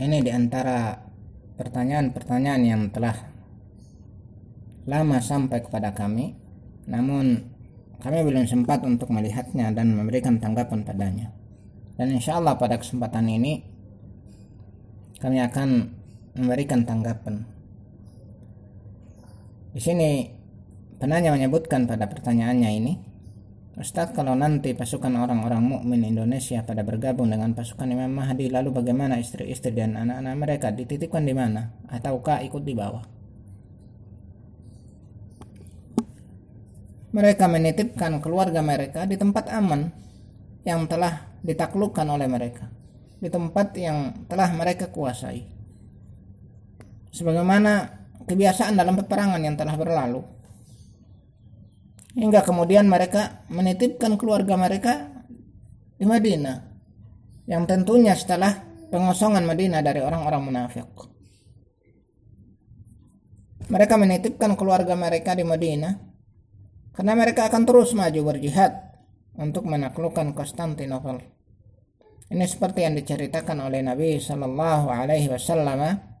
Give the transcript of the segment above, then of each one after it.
ini di antara pertanyaan-pertanyaan yang telah lama sampai kepada kami. Namun kami belum sempat untuk melihatnya dan memberikan tanggapan padanya. Dan insya Allah pada kesempatan ini kami akan memberikan tanggapan. Di sini penanya menyebutkan pada pertanyaannya ini Ustadz kalau nanti pasukan orang-orang mukmin Indonesia pada bergabung dengan pasukan Imam Mahdi lalu bagaimana istri-istri dan anak-anak mereka? Dititipkan di mana? Ataukah ikut di bawah? Mereka menitipkan keluarga mereka di tempat aman yang telah ditaklukkan oleh mereka. Di tempat yang telah mereka kuasai. Sebagaimana kebiasaan dalam peperangan yang telah berlalu hingga kemudian mereka menitipkan keluarga mereka di Madinah yang tentunya setelah pengosongan Madinah dari orang-orang munafik mereka menitipkan keluarga mereka di Madinah karena mereka akan terus maju berjihad untuk menaklukkan Konstantinopel ini seperti yang diceritakan oleh Nabi Shallallahu Alaihi Wasallam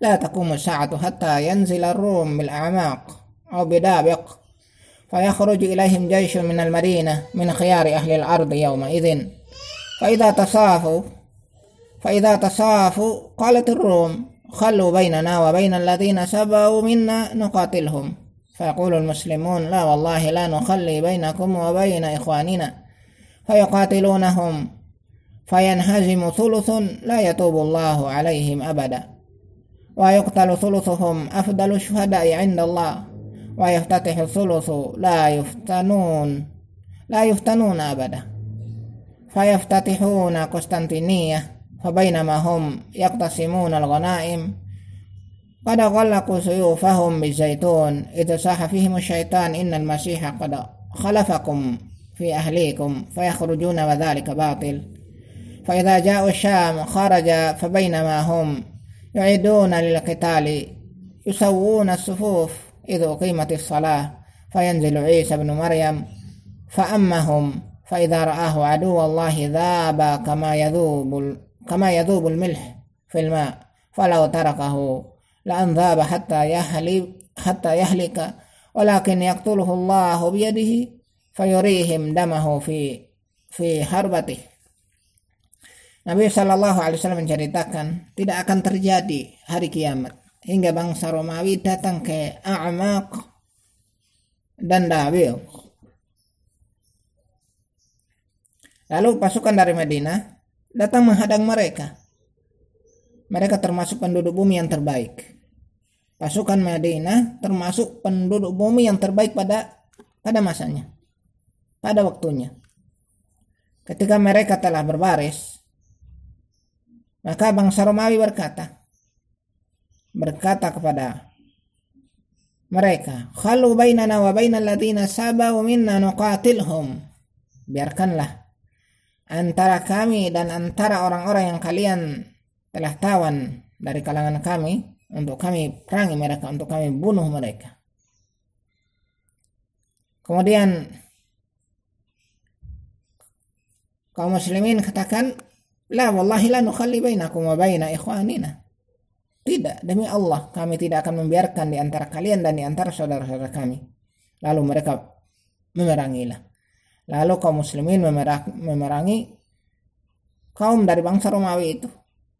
لا تقوم الساعة حتى ينزل الروم بالأعماق أو بدابق فيخرج إليهم جيش من المدينة من خيار أهل الأرض يومئذ. فإذا تصافوا فإذا تصافوا قالت الروم خلوا بيننا وبين الذين سبوا منا نقاتلهم. فيقول المسلمون لا والله لا نخلي بينكم وبين إخواننا. فيقاتلونهم. فينهزم ثلث لا يتوب الله عليهم أبدا. ويقتل ثلثهم أفضل الشهداء عند الله. ويفتتح الثلث لا يفتنون لا يفتنون أبدا. فيفتتحون قسطنطينية فبينما هم يقتسمون الغنائم قد غلقوا سيوفهم بالزيتون. إذ صاح فيهم الشيطان إن المسيح قد خلفكم في أهليكم فيخرجون وذلك باطل. فإذا جاءوا الشام خرج فبينما هم يعيدون للقتال يسوون الصفوف إذ أقيمت الصلاة فينزل عيسى بن مريم فأمهم فإذا رآه عدو الله ذاب كما يذوب كما يذوب الملح في الماء فلو تركه لأن ذاب حتى يهلك حتى يهلك ولكن يقتله الله بيده فيريهم دمه في في هربته Nabi Shallallahu Alaihi Wasallam menceritakan tidak akan terjadi hari kiamat hingga bangsa Romawi datang ke A'maq dan Dabil. Lalu pasukan dari Madinah datang menghadang mereka. Mereka termasuk penduduk bumi yang terbaik. Pasukan Madinah termasuk penduduk bumi yang terbaik pada pada masanya. Pada waktunya. Ketika mereka telah berbaris, maka bangsa Romawi berkata, berkata kepada mereka, "Khalu bainana wa bainal ladzina sabaw minna nuqatilhum." Biarkanlah antara kami dan antara orang-orang yang kalian telah tawan dari kalangan kami untuk kami perangi mereka, untuk kami bunuh mereka. Kemudian kaum muslimin katakan, "La wallahi la nukhalli bainakum wa baina ikhwanina." Tidak, demi Allah, kami tidak akan membiarkan di antara kalian dan di antara saudara-saudara kami. Lalu mereka memerangilah. Lalu kaum muslimin memerangi kaum dari bangsa Romawi itu.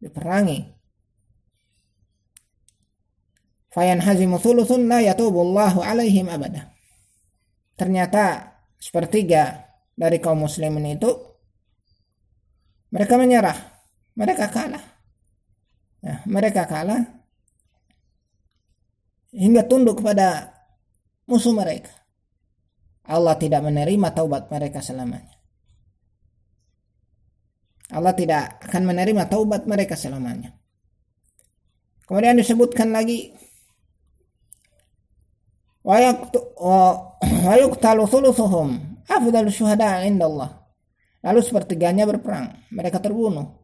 Diperangi. Fayan hazimu thuluthun la yatubullahu alaihim abada. Ternyata sepertiga dari kaum muslimin itu mereka menyerah. Mereka kalah Ya, mereka kalah hingga tunduk kepada musuh mereka. Allah tidak menerima taubat mereka selamanya. Allah tidak akan menerima taubat mereka selamanya. Kemudian disebutkan lagi wa. Lalu sepertiganya berperang, mereka terbunuh.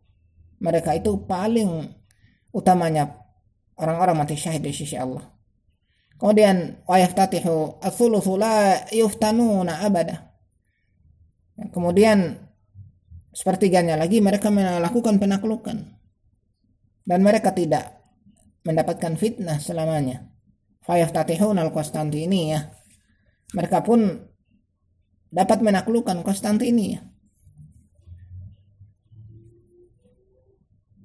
Mereka itu paling utamanya orang-orang mati syahid di sisi Allah. Kemudian wa yaftatihu ats-tsulutsu la yuftanuna abada. Kemudian sepertiganya lagi mereka melakukan penaklukan. dan mereka tidak mendapatkan fitnah selamanya. Fayaftatihun al-Konstantinia. Mereka pun dapat menaklukkan Konstantinia.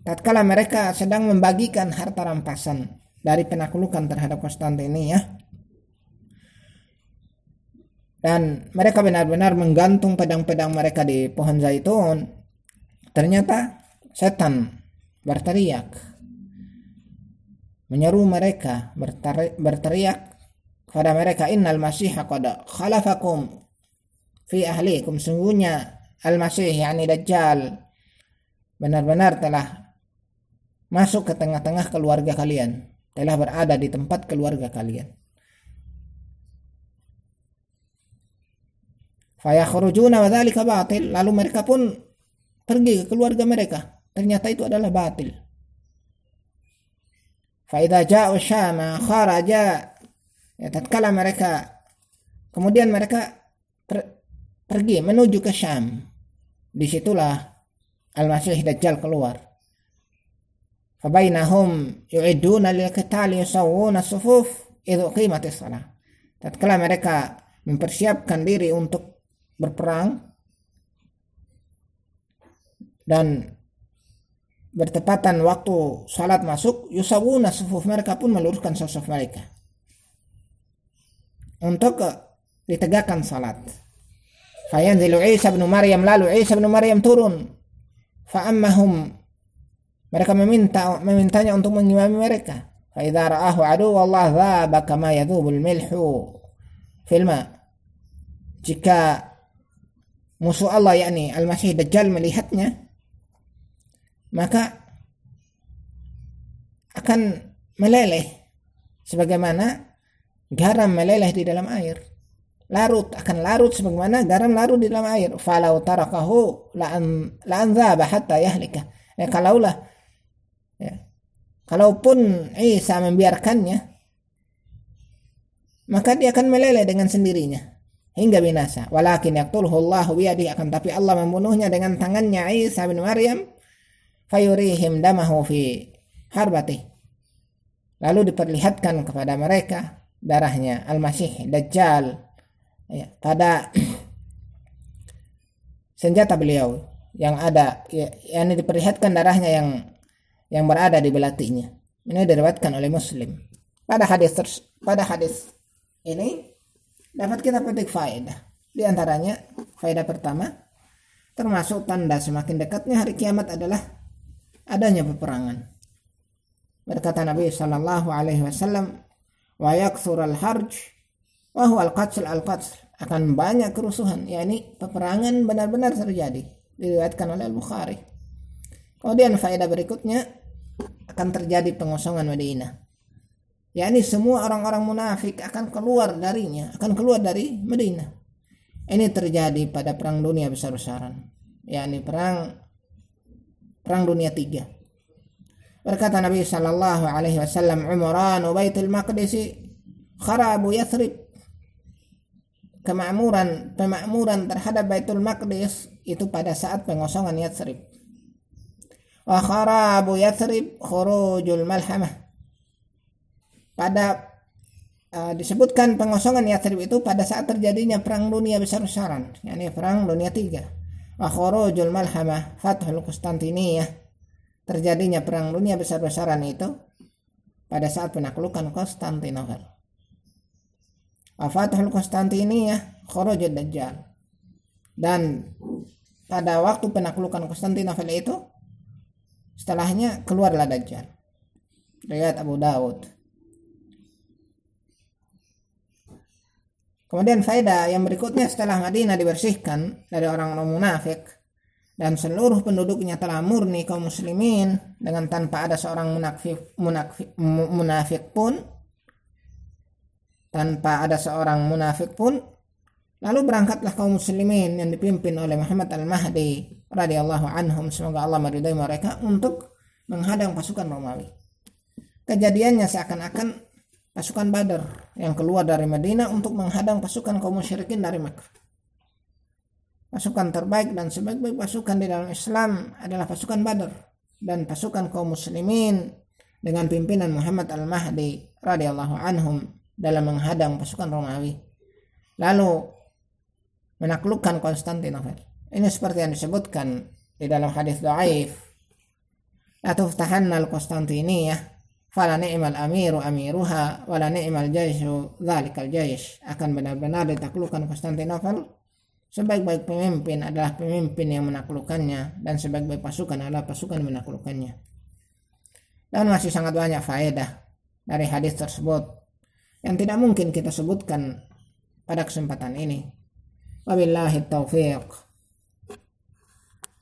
Tatkala mereka sedang membagikan harta rampasan dari penaklukan terhadap Konstantinia dan mereka benar-benar menggantung pedang-pedang mereka di pohon zaitun. Ternyata setan berteriak menyeru mereka berteriak kepada mereka innal masiha qad khalafakum fi ahlikum. Sungguhnya al-masih yakni dajjal benar-benar telah masuk ke tengah-tengah keluarga kalian, telah berada di tempat keluarga kalian. Fayakhrujuna wa dzalika batil, lalu mereka pun pergi ke keluarga mereka. Ternyata itu adalah batil. Fa idza ja'u syama kharaja ya tatkala mereka kemudian mereka per, pergi menuju ke Syam. Di situlah Al-Masih Dajjal keluar. فبينهم يعدون للقتال يسوون الصفوف إذ قيمة الصلاة tatkala mereka mempersiapkan diri untuk berperang dan bertepatan waktu salat masuk yusawuna sufuf mereka pun meluruskan sosok mereka untuk ditegakkan salat fayanzilu Isa bin Maryam lalu Isa bin Maryam turun fa'ammahum mereka meminta memintanya untuk mengimami mereka. Faidza ra'ahu adu dhaba kama yadhubul milhu Jika musuh Allah yakni Al-Masih Dajjal melihatnya maka akan meleleh sebagaimana garam meleleh di dalam air larut akan larut sebagaimana garam larut di dalam air falau tarakahu la an la hatta yahlika ya kalaulah. Kalaupun Isa membiarkannya, maka dia akan meleleh dengan sendirinya hingga binasa. Walakin yaqtulhu Allah biyadi akan tapi Allah membunuhnya dengan tangannya Isa bin Maryam fayurihim damahu fi harbati. Lalu diperlihatkan kepada mereka darahnya Al-Masih Dajjal ya, pada senjata beliau yang ada ya, yang diperlihatkan darahnya yang yang berada di belatinya. Ini diriwayatkan oleh Muslim. Pada hadis pada hadis ini dapat kita petik faedah. Di antaranya faedah pertama termasuk tanda semakin dekatnya hari kiamat adalah adanya peperangan. Berkata Nabi Shallallahu Alaihi Wasallam, wa yakthur al harj wa huwa al qatl al qatl akan banyak kerusuhan, yakni peperangan benar-benar terjadi. Diriwayatkan oleh Al Bukhari. Kemudian faedah berikutnya akan terjadi pengosongan Madinah. yakni semua orang-orang munafik akan keluar darinya, akan keluar dari Madinah. Ini terjadi pada perang dunia besar-besaran, yakni perang perang dunia tiga. Berkata Nabi Shallallahu Alaihi Wasallam, Umran Baitul Maqdis kharabu Yathrib kemakmuran pemakmuran terhadap Baitul Maqdis itu pada saat pengosongan Yathrib wa kharabu Yathrib khurujul malhamah pada uh, disebutkan pengosongan Yathrib itu pada saat terjadinya perang dunia besar-besaran yakni perang dunia tiga. Wa khurujul malhamah fathul Konstantiniyah. Terjadinya perang dunia besar-besaran itu pada saat penaklukan Konstantinopel. Wa fathul Konstantiniyah khurujul dajjal dan pada waktu penaklukan Konstantinopel itu Setelahnya keluarlah Dajjal. Riwayat Abu Dawud. Kemudian faedah yang berikutnya setelah Madinah dibersihkan dari orang-orang munafik dan seluruh penduduknya telah murni kaum muslimin dengan tanpa ada seorang munafik, munafik, munafik pun tanpa ada seorang munafik pun lalu berangkatlah kaum muslimin yang dipimpin oleh Muhammad al-Mahdi radhiyallahu anhum semoga Allah meridai mereka untuk menghadang pasukan Romawi. Kejadiannya seakan-akan pasukan Badar yang keluar dari Madinah untuk menghadang pasukan kaum musyrikin dari Mekah. Pasukan terbaik dan sebaik-baik pasukan di dalam Islam adalah pasukan Badar. dan pasukan kaum muslimin dengan pimpinan Muhammad Al-Mahdi radhiyallahu anhum dalam menghadang pasukan Romawi. Lalu menaklukkan Konstantinopel. Ini seperti yang disebutkan di dalam hadis dhaif. La tuftahanna al-Konstantiniyah fala ni'mal amiru amiruha wala ni'mal jaishu dzalikal jais. Akan benar-benar ditaklukkan Konstantinopel Sebaik-baik pemimpin adalah pemimpin yang menaklukkannya dan sebaik-baik pasukan adalah pasukan yang menaklukkannya. Dan masih sangat banyak faedah dari hadis tersebut yang tidak mungkin kita sebutkan pada kesempatan ini. وبالله التوفيق.